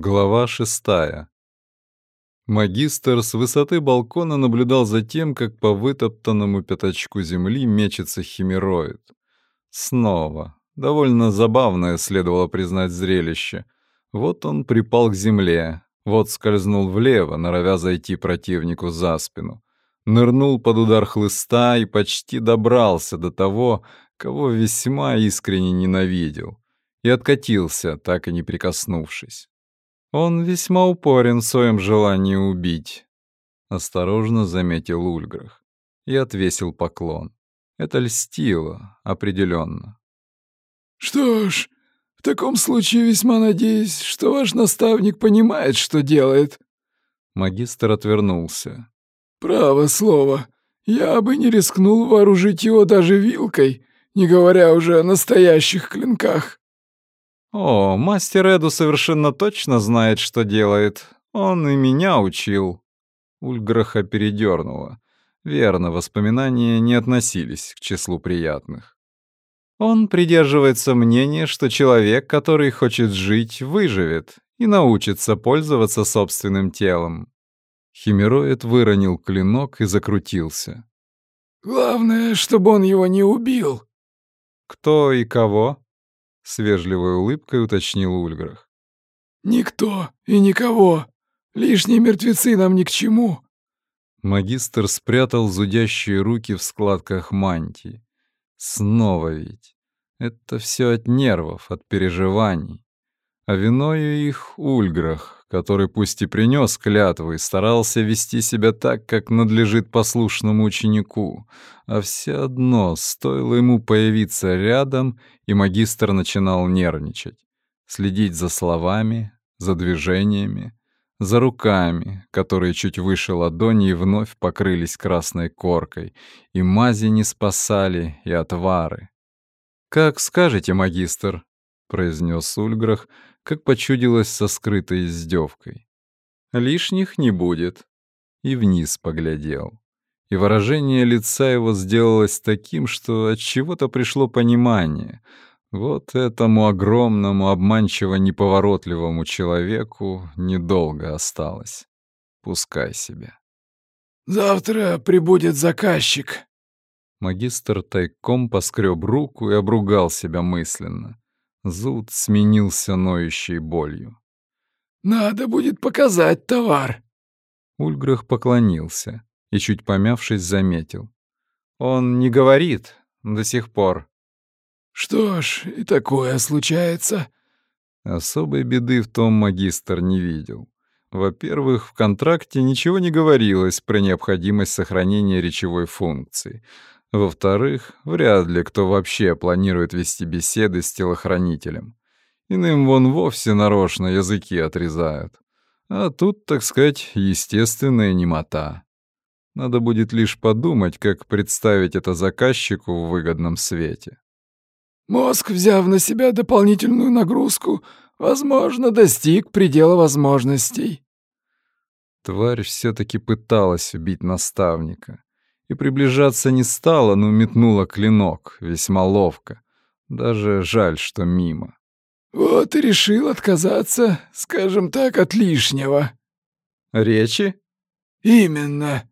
Глава шестая. Магистр с высоты балкона наблюдал за тем, как по вытоптанному пятачку земли мечется химероид. Снова. Довольно забавное следовало признать зрелище. Вот он припал к земле, вот скользнул влево, норовя зайти противнику за спину. Нырнул под удар хлыста и почти добрался до того, кого весьма искренне ненавидел, и откатился, так и не прикоснувшись. Он весьма упорен в своем желании убить. Осторожно заметил Ульграх и отвесил поклон. Это льстило, определенно. «Что ж, в таком случае весьма надеюсь, что ваш наставник понимает, что делает». Магистр отвернулся. «Право слово, я бы не рискнул вооружить его даже вилкой, не говоря уже о настоящих клинках». «О, мастер Эду совершенно точно знает, что делает. Он и меня учил». Ульграха передернула. Верно, воспоминания не относились к числу приятных. Он придерживается мнения, что человек, который хочет жить, выживет и научится пользоваться собственным телом. Химероид выронил клинок и закрутился. «Главное, чтобы он его не убил». «Кто и кого?» С вежливой улыбкой уточнил Ульграх. «Никто и никого. Лишние мертвецы нам ни к чему». Магистр спрятал зудящие руки в складках мантии. Снова ведь. Это все от нервов, от переживаний. А виною их Ульграх, который пусть и принес клятву и старался вести себя так, как надлежит послушному ученику, а все одно стоило ему появиться рядом, и магистр начинал нервничать, следить за словами, за движениями, за руками, которые чуть выше ладони и вновь покрылись красной коркой, и мази не спасали, и отвары. «Как скажете, магистр», — произнес Ульграх, как почудилось со скрытой издевкой. «Лишних не будет». И вниз поглядел. И выражение лица его сделалось таким, что от чего-то пришло понимание. Вот этому огромному, обманчиво неповоротливому человеку недолго осталось. Пускай себе. «Завтра прибудет заказчик». Магистр тайком поскреб руку и обругал себя мысленно. Зуд сменился ноющей болью. «Надо будет показать товар». Ульграх поклонился и, чуть помявшись, заметил. «Он не говорит до сих пор». «Что ж, и такое случается». Особой беды в том магистр не видел. Во-первых, в контракте ничего не говорилось про необходимость сохранения речевой функции. Во-вторых, вряд ли кто вообще планирует вести беседы с телохранителем. Иным вон вовсе нарочно языки отрезают. А тут, так сказать, естественная немота. Надо будет лишь подумать, как представить это заказчику в выгодном свете. Мозг, взяв на себя дополнительную нагрузку, возможно, достиг предела возможностей. Тварь все таки пыталась убить наставника и приближаться не стала, но метнула клинок весьма ловко. Даже жаль, что мимо. «Вот и решил отказаться, скажем так, от лишнего». «Речи?» «Именно.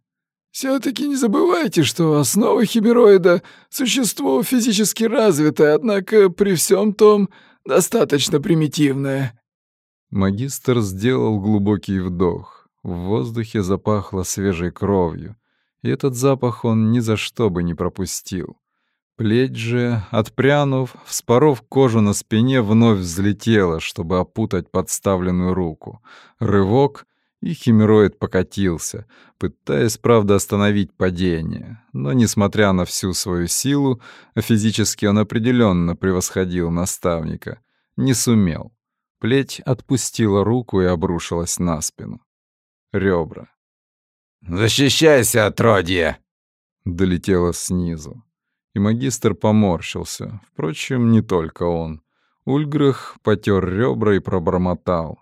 Все-таки не забывайте, что основа химероида — существо физически развитое, однако при всем том достаточно примитивное». Магистр сделал глубокий вдох. В воздухе запахло свежей кровью и этот запах он ни за что бы не пропустил. Плеть же, отпрянув, вспоров кожу на спине, вновь взлетела, чтобы опутать подставленную руку. Рывок, и химероид покатился, пытаясь, правда, остановить падение. Но, несмотря на всю свою силу, а физически он определенно превосходил наставника, не сумел. Плеть отпустила руку и обрушилась на спину. Ребра. «Защищайся, отродье!» Долетело снизу. И магистр поморщился. Впрочем, не только он. Ульграх потер ребра и пробормотал.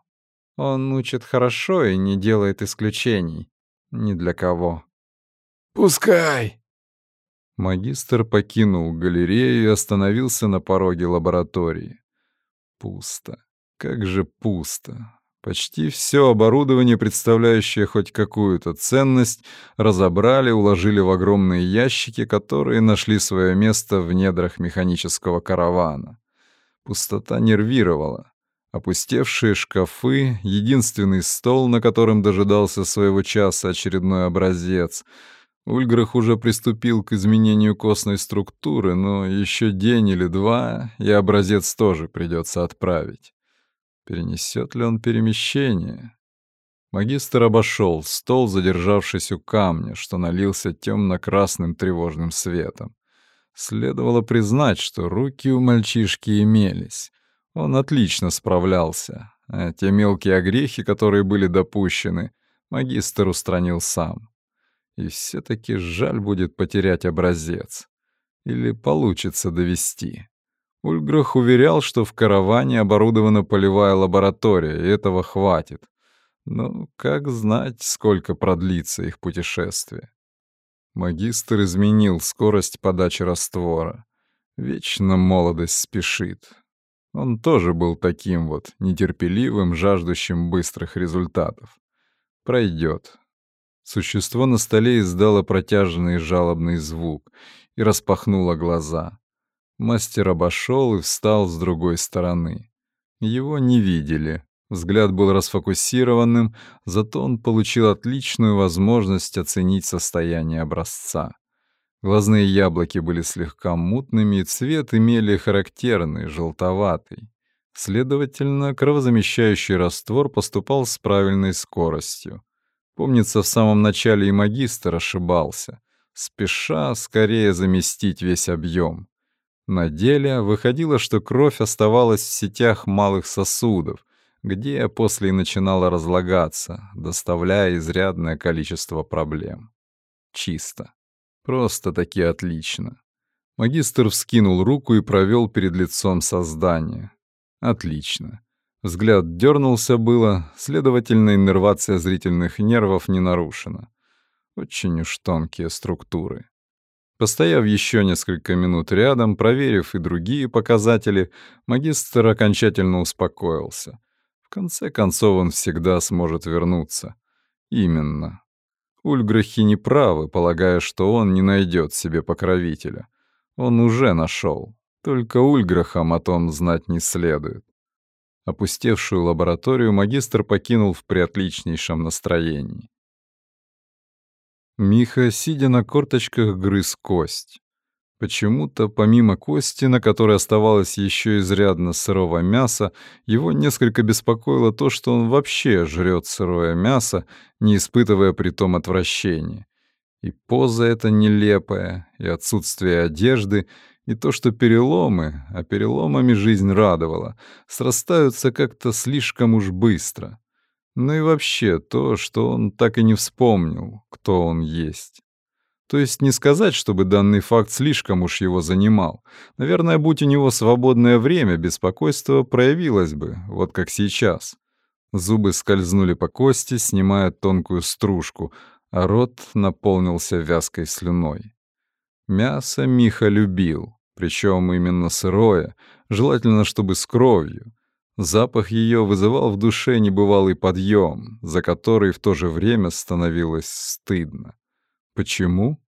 Он учит хорошо и не делает исключений. Ни для кого. «Пускай!» Магистр покинул галерею и остановился на пороге лаборатории. Пусто. Как же пусто. Почти все оборудование, представляющее хоть какую-то ценность, разобрали, уложили в огромные ящики, которые нашли свое место в недрах механического каравана. Пустота нервировала. Опустевшие шкафы, единственный стол, на котором дожидался своего часа очередной образец. Ульграх уже приступил к изменению костной структуры, но еще день или два, и образец тоже придется отправить. Перенесет ли он перемещение? Магистр обошел стол, задержавшись у камня, что налился темно-красным тревожным светом. Следовало признать, что руки у мальчишки имелись. Он отлично справлялся, а те мелкие огрехи, которые были допущены, магистр устранил сам. И все-таки жаль будет потерять образец. Или получится довести. Ульграх уверял, что в караване оборудована полевая лаборатория, и этого хватит. Но как знать, сколько продлится их путешествие? Магистр изменил скорость подачи раствора. Вечно молодость спешит. Он тоже был таким вот, нетерпеливым, жаждущим быстрых результатов. Пройдет. Существо на столе издало протяжный жалобный звук и распахнуло глаза. Мастер обошел и встал с другой стороны. Его не видели. Взгляд был расфокусированным, зато он получил отличную возможность оценить состояние образца. Глазные яблоки были слегка мутными, и цвет имели характерный, желтоватый. Следовательно, кровозамещающий раствор поступал с правильной скоростью. Помнится, в самом начале и магистр ошибался, спеша скорее заместить весь объем. На деле выходило, что кровь оставалась в сетях малых сосудов, где после и начинала разлагаться, доставляя изрядное количество проблем. Чисто. Просто-таки отлично. Магистр вскинул руку и провел перед лицом создания. Отлично. Взгляд дернулся было, следовательно, иннервация зрительных нервов не нарушена. Очень уж тонкие структуры. Постояв еще несколько минут рядом, проверив и другие показатели, магистр окончательно успокоился. В конце концов, он всегда сможет вернуться. Именно. Ульграхи не правы, полагая, что он не найдет себе покровителя. Он уже нашел. Только Ульграхам о том знать не следует. Опустевшую лабораторию магистр покинул в приотличнейшем настроении. Миха, сидя на корточках, грыз кость. Почему-то, помимо кости, на которой оставалось еще изрядно сырого мяса, его несколько беспокоило то, что он вообще жрет сырое мясо, не испытывая при том отвращения. И поза эта нелепая, и отсутствие одежды, и то, что переломы, а переломами жизнь радовала, срастаются как-то слишком уж быстро. Ну и вообще то, что он так и не вспомнил, кто он есть. То есть не сказать, чтобы данный факт слишком уж его занимал. Наверное, будь у него свободное время, беспокойство проявилось бы, вот как сейчас. Зубы скользнули по кости, снимая тонкую стружку, а рот наполнился вязкой слюной. Мясо Миха любил, причем именно сырое, желательно, чтобы с кровью. Запах ее вызывал в душе небывалый подъем, за который в то же время становилось стыдно. Почему?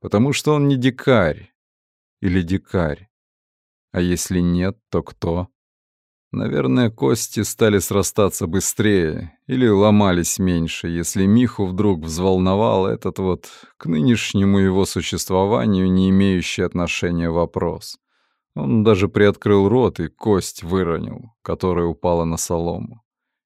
Потому что он не дикарь. Или дикарь. А если нет, то кто? Наверное, кости стали срастаться быстрее или ломались меньше, если Миху вдруг взволновал этот вот к нынешнему его существованию не имеющий отношения вопрос. Он даже приоткрыл рот и кость выронил, которая упала на солому.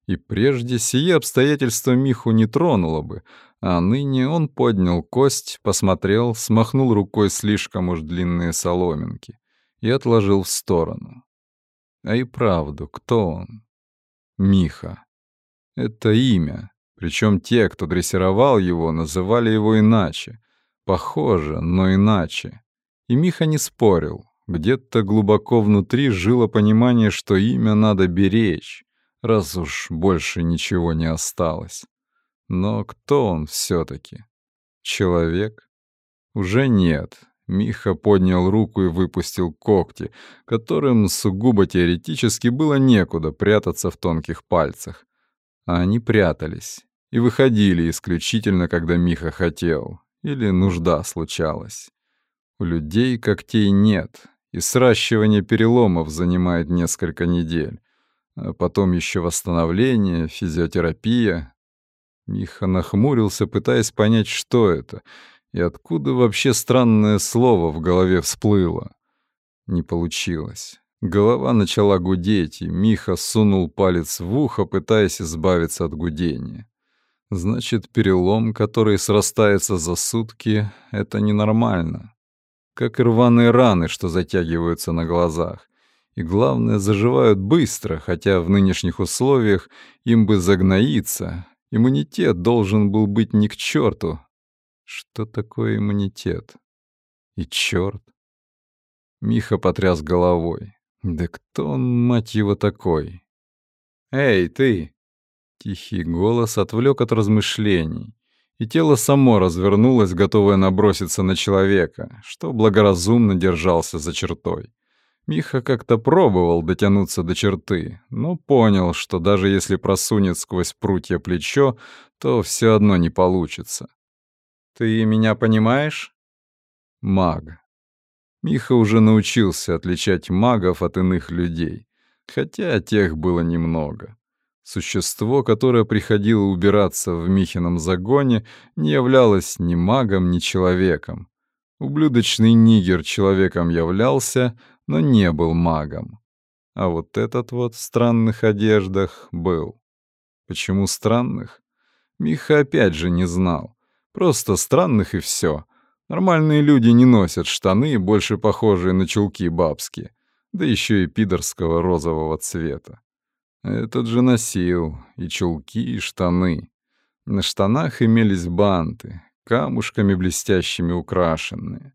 И прежде сие обстоятельство Миху не тронуло бы, а ныне он поднял кость, посмотрел, смахнул рукой слишком уж длинные соломинки и отложил в сторону. А и правду, кто он? Миха. Это имя, причем те, кто дрессировал его, называли его иначе. Похоже, но иначе. И Миха не спорил, где-то глубоко внутри жило понимание, что имя надо беречь, раз уж больше ничего не осталось. Но кто он все-таки? Человек? Уже нет. Миха поднял руку и выпустил когти, которым сугубо теоретически было некуда прятаться в тонких пальцах. А они прятались и выходили исключительно, когда Миха хотел или нужда случалась. У людей когтей нет, и сращивание переломов занимает несколько недель. А потом еще восстановление, физиотерапия. Миха нахмурился, пытаясь понять, что это, и откуда вообще странное слово в голове всплыло. Не получилось. Голова начала гудеть, и Миха сунул палец в ухо, пытаясь избавиться от гудения. Значит, перелом, который срастается за сутки, — это ненормально. Как рваные раны, что затягиваются на глазах. И главное, заживают быстро, хотя в нынешних условиях им бы загноиться. Иммунитет должен был быть ни к черту. Что такое иммунитет? И черт. Миха потряс головой. Да кто он, мать его, такой? «Эй, ты!» Тихий голос отвлек от размышлений, и тело само развернулось, готовое наброситься на человека, что благоразумно держался за чертой. Миха как-то пробовал дотянуться до черты, но понял, что даже если просунет сквозь прутья плечо, то все одно не получится. «Ты меня понимаешь?» Маг. Миха уже научился отличать магов от иных людей, хотя тех было немного. Существо, которое приходило убираться в Михином загоне, не являлось ни магом, ни человеком. Ублюдочный нигер человеком являлся, но не был магом. А вот этот вот в странных одеждах был. Почему странных? Миха опять же не знал. Просто странных и все. Нормальные люди не носят штаны, больше похожие на чулки бабские, да еще и пидорского розового цвета. Этот же носил и чулки, и штаны. На штанах имелись банты, камушками блестящими украшенные.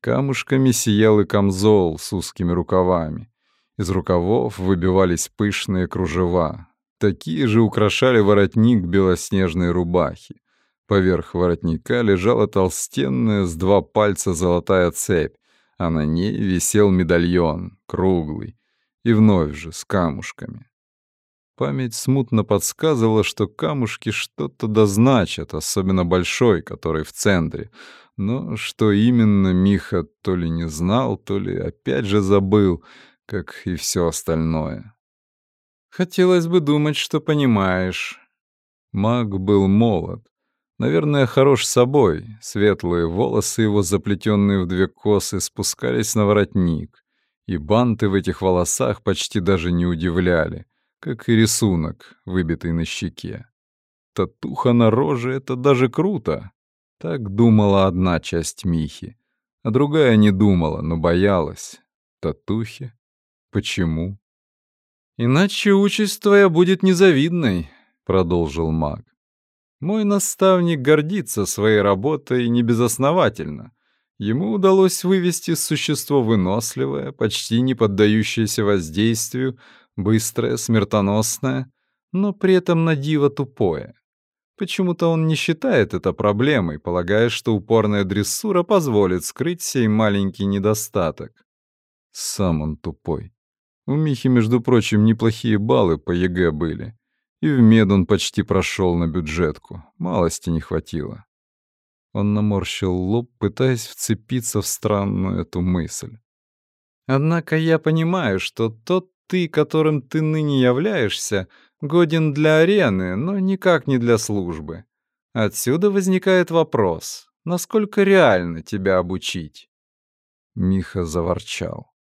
Камушками сиял и камзол с узкими рукавами. Из рукавов выбивались пышные кружева. Такие же украшали воротник белоснежной рубахи. Поверх воротника лежала толстенная с два пальца золотая цепь, а на ней висел медальон, круглый, и вновь же с камушками. Память смутно подсказывала, что камушки что-то дозначат, особенно большой, который в центре. Но что именно Миха то ли не знал, то ли опять же забыл, как и все остальное. Хотелось бы думать, что понимаешь. Маг был молод. Наверное, хорош собой. Светлые волосы его, заплетенные в две косы, спускались на воротник. И банты в этих волосах почти даже не удивляли как и рисунок, выбитый на щеке. Татуха на роже — это даже круто. Так думала одна часть Михи, а другая не думала, но боялась. Татухи? Почему? «Иначе участь твоя будет незавидной», — продолжил маг. «Мой наставник гордится своей работой небезосновательно. Ему удалось вывести существо выносливое, почти не поддающееся воздействию, быстрое, смертоносное, но при этом на диво тупое. Почему-то он не считает это проблемой, полагая, что упорная дрессура позволит скрыть сей маленький недостаток. Сам он тупой. У Михи, между прочим, неплохие баллы по ЕГЭ были. И в мед он почти прошел на бюджетку. Малости не хватило. Он наморщил лоб, пытаясь вцепиться в странную эту мысль. Однако я понимаю, что тот ты, которым ты ныне являешься, годен для арены, но никак не для службы. Отсюда возникает вопрос, насколько реально тебя обучить?» Миха заворчал.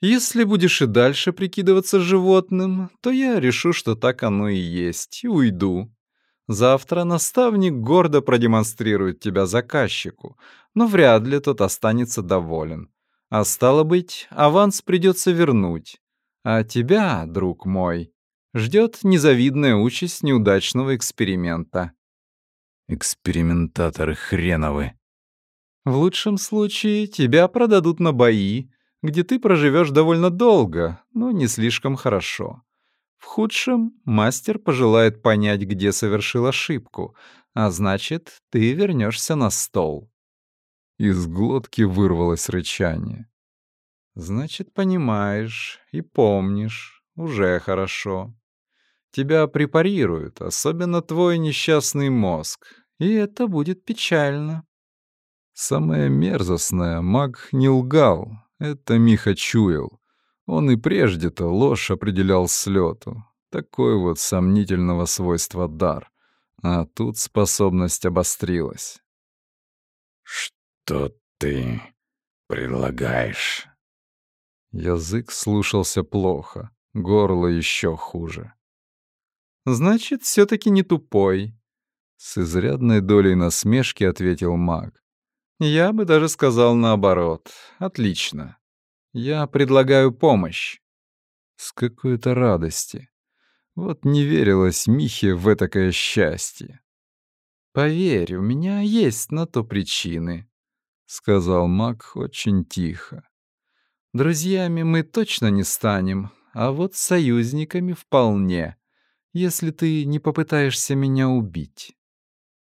«Если будешь и дальше прикидываться животным, то я решу, что так оно и есть, и уйду. Завтра наставник гордо продемонстрирует тебя заказчику, но вряд ли тот останется доволен. А стало быть, аванс придется вернуть. А тебя, друг мой, ждет незавидная участь неудачного эксперимента. Экспериментаторы хреновы. В лучшем случае тебя продадут на бои, где ты проживешь довольно долго, но не слишком хорошо. В худшем мастер пожелает понять, где совершил ошибку, а значит, ты вернешься на стол. Из глотки вырвалось рычание. Значит, понимаешь и помнишь. Уже хорошо. Тебя препарируют, особенно твой несчастный мозг, и это будет печально. Самое мерзостное, маг не лгал, это Миха чуял. Он и прежде-то ложь определял с лету. Такой вот сомнительного свойства дар. А тут способность обострилась. «Что ты предлагаешь?» Язык слушался плохо, горло еще хуже. «Значит, все таки не тупой», — с изрядной долей насмешки ответил маг. «Я бы даже сказал наоборот. Отлично. Я предлагаю помощь». С какой-то радости. Вот не верилось Михе в этакое счастье. «Поверь, у меня есть на то причины», — сказал маг очень тихо. «Друзьями мы точно не станем, а вот союзниками вполне, если ты не попытаешься меня убить.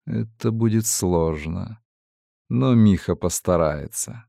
Это будет сложно, но Миха постарается».